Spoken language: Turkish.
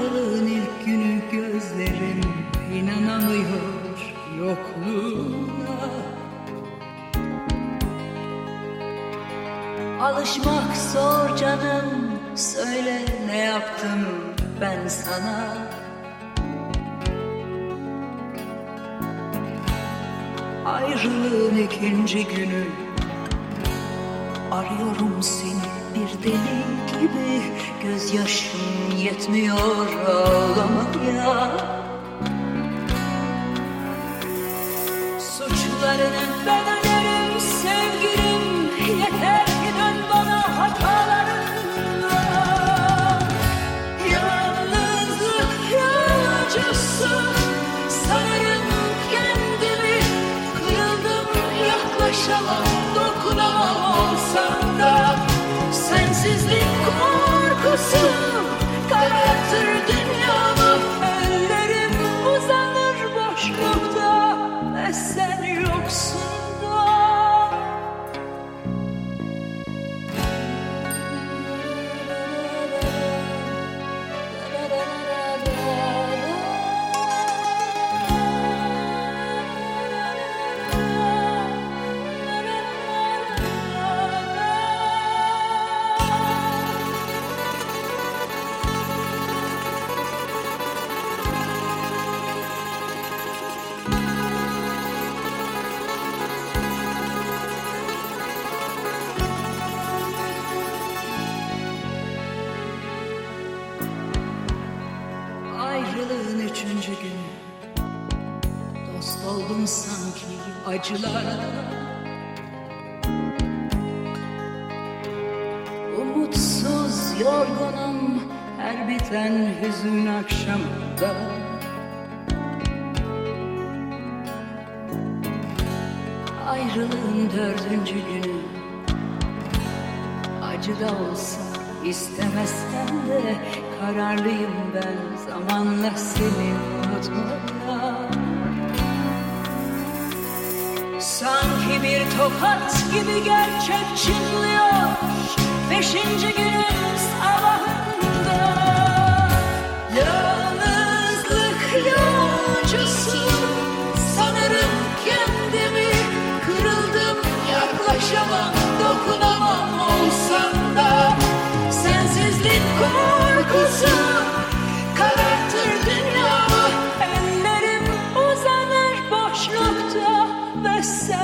Ayrılığın ilk günü gözlerim inanamıyor yokluğuna. Alışmak zor canım söyle ne yaptım ben sana? Ayrılığın ikinci günü Arıyorum seni bir deli gibi. Gözyaşım yetmiyor ağlamaya Üçüncü günü Dost oldum sanki acılara Umutsuz yorgunum her biten hüzün akşamında. Ayrılığın dördüncü günü Acı da olsa istemezsem de Kararlıyım ben. Zamanla seni unutmaya Sanki bir tokat gibi gerçek çınlıyor Beşinci gün yourself.